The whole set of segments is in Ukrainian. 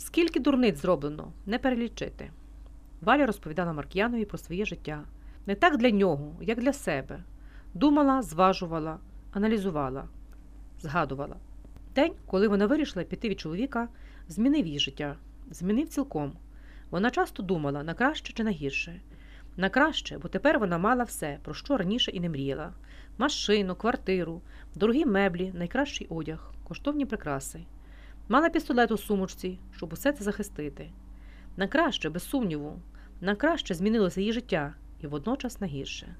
Скільки дурниць зроблено, не перелічити. Валя розповідала Марк'янові про своє життя. Не так для нього, як для себе. Думала, зважувала, аналізувала, згадувала. День, коли вона вирішила піти від чоловіка, змінив її життя, змінив цілком. Вона часто думала на краще чи на гірше. На краще, бо тепер вона мала все, про що раніше і не мріяла: машину, квартиру, дорогі меблі, найкращий одяг, коштовні прикраси. Мала пістолет у сумочці, щоб усе це захистити. На краще, без сумніву, на краще змінилося її життя і водночас на гірше.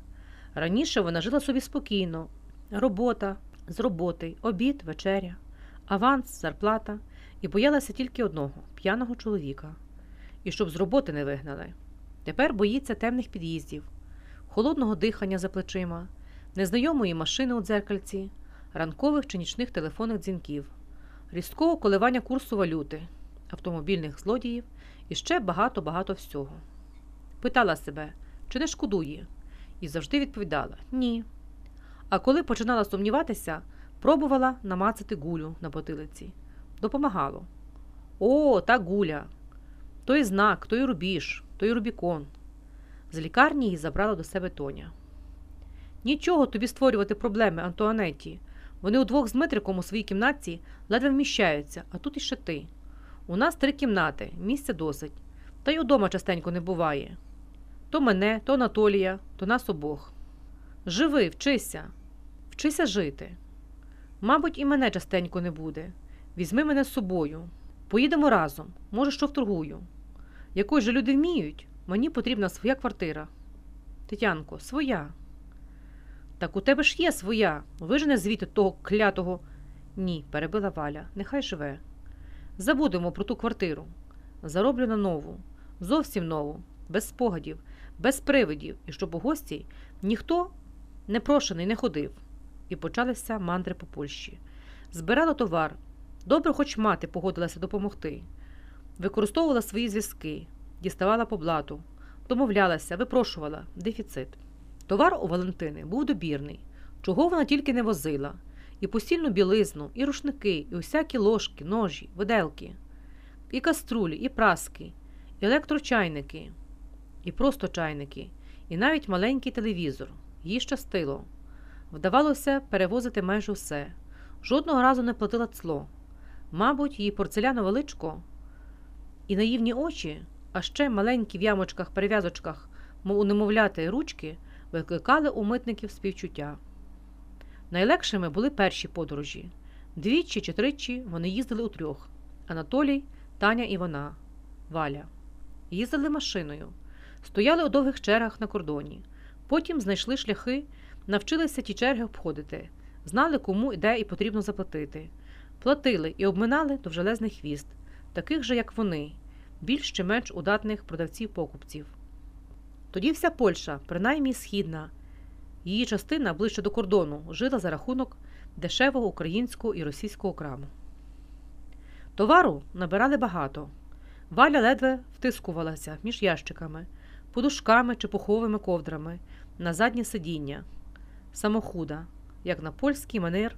Раніше вона жила собі спокійно, робота, з роботи, обід, вечеря, аванс, зарплата, і боялася тільки одного п'яного чоловіка. І щоб з роботи не вигнали. Тепер боїться темних під'їздів, холодного дихання за плечима, незнайомої машини у дзеркальці, ранкових чи нічних телефонних дзвінків, різкого коливання курсу валюти, автомобільних злодіїв і ще багато-багато всього. Питала себе, чи не шкодує, і завжди відповідала ні. А коли починала сумніватися, пробувала намацати гулю на потилиці. Допомагало. О, та гуля! Той знак, той рубіж, той Рубікон. З лікарні її забрала до себе Тоня. Нічого тобі створювати проблеми, Антуанетті. Вони удвох з Дмитриком у своїй кімнаті ледве вміщаються, а тут іще ти. У нас три кімнати, місця досить, та й удома частенько не буває. То мене, то Анатолія, то нас обох. Живи, вчися, вчися жити. Мабуть, і мене частенько не буде. Візьми мене з собою. Поїдемо разом, може, що вторгую. Якось же люди вміють, мені потрібна своя квартира. Тетянко, своя. Так у тебе ж є своя. Вижене звідти того клятого. Ні, перебила Валя, нехай живе. Забудемо про ту квартиру. Зароблю на нову, зовсім нову, без спогадів, без привидів, і щоб у гості ніхто непрошений не ходив. І почалися мандри по Польщі. Збирала товар. Добре, хоч мати погодилася допомогти. Використовувала свої зв'язки, діставала по блату, домовлялася, випрошувала дефіцит. Товар у Валентини був добірний, чого вона тільки не возила, і постільну білизну, і рушники, і усякі ложки, ножі, виделки, і каструлі, і праски, і електрочайники, і просто чайники, і навіть маленький телевізор. Їй щастило. Вдавалося перевозити майже все. Жодного разу не платила цло. Мабуть, її порцелянове личко і наївні очі, а ще маленькі в ямочках, перев'язочках, мов у немовляти ручки, викликали у митників співчуття. Найлегшими були перші подорожі. Двічі чи тричі вони їздили у трьох Анатолій, Таня і вона, Валя. Їздили машиною, стояли у довгих чергах на кордоні. Потім знайшли шляхи, навчилися ті черги обходити, знали, кому і де і потрібно заплатити. Платили і обминали довжелезний хвіст, таких же, як вони, більш чи менш удатних продавців-покупців. Тоді вся Польща, принаймні східна, її частина ближче до кордону, жила за рахунок дешевого українського і російського краму. Товару набирали багато. Валя ледве втискувалася між ящиками, подушками чи пуховими ковдрами на заднє сидіння, самохуда, як на польський манер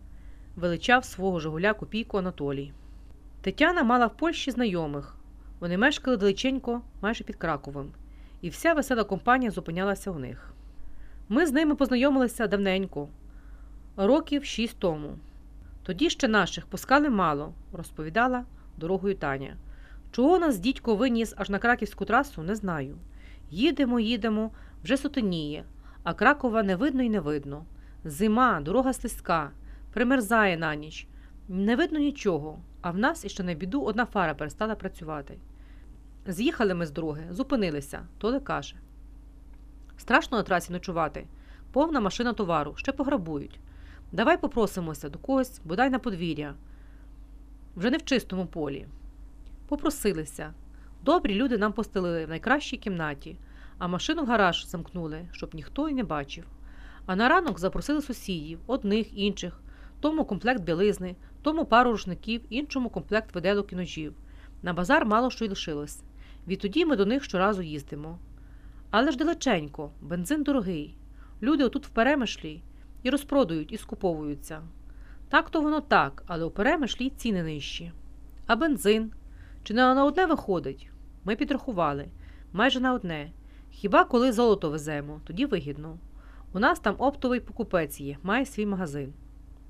величав свого Жигуля копійку Анатолій. Тетяна мала в Польщі знайомих. Вони мешкали далеченько, майже під Краковом, і вся весела компанія зупинялася у них. Ми з ними познайомилися давненько, років шість тому. Тоді ще наших пускали мало, розповідала дорогою Таня. Чого нас дідько виніс аж на краківську трасу, не знаю. Їдемо, їдемо, вже сутеніє, а Кракова не видно й не видно. Зима, дорога слизька, примерзає на ніч. Не видно нічого, а в нас іще на біду одна фара перестала працювати. З'їхали ми з дороги, зупинилися, Толе каже. Страшно на трасі ночувати. Повна машина товару, ще пограбують. Давай попросимося до когось, бодай на подвір'я. Вже не в чистому полі. Попросилися. Добрі люди нам постелили в найкращій кімнаті, а машину в гараж замкнули, щоб ніхто й не бачив. А на ранок запросили сусідів, одних, інших, тому комплект білизни, тому пару рушників, іншому комплект виделок і ножів. На базар мало що й лишилось. Відтоді ми до них щоразу їздимо. Але ж далеченько, бензин дорогий. Люди отут в перемишлі і розпродають, і скуповуються. Так то воно так, але у перемишлі ціни нижчі. А бензин? Чи не на одне виходить? Ми підрахували. Майже на одне. Хіба коли золото веземо, тоді вигідно. У нас там оптовий покупець є, має свій магазин.